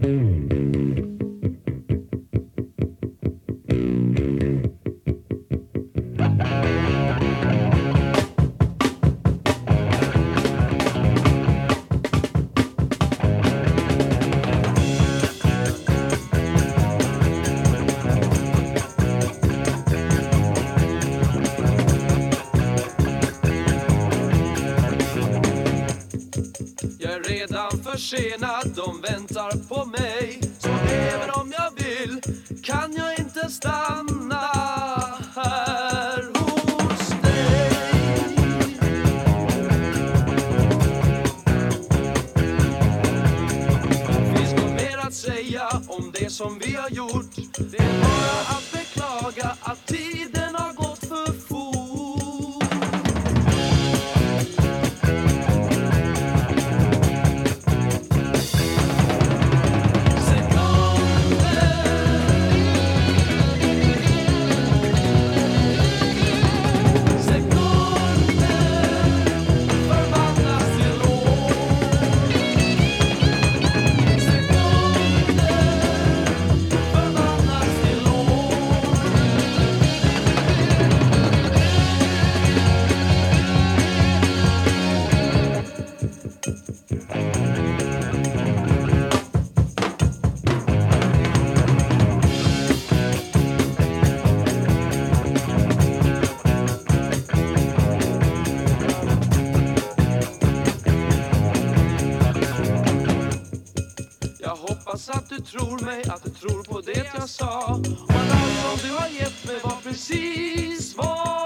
Mm. Redan försenad, de väntar på mig. Så även om jag vill kan jag inte stanna här hos dig. Finns nog mer att säga om det som vi har gjort? Det är bara att beklaga att tiden hoppas att du tror mig, att du tror på det jag sa. Och att allt som du har gett mig var precis vad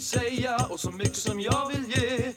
säga och så mycket som jag vill ge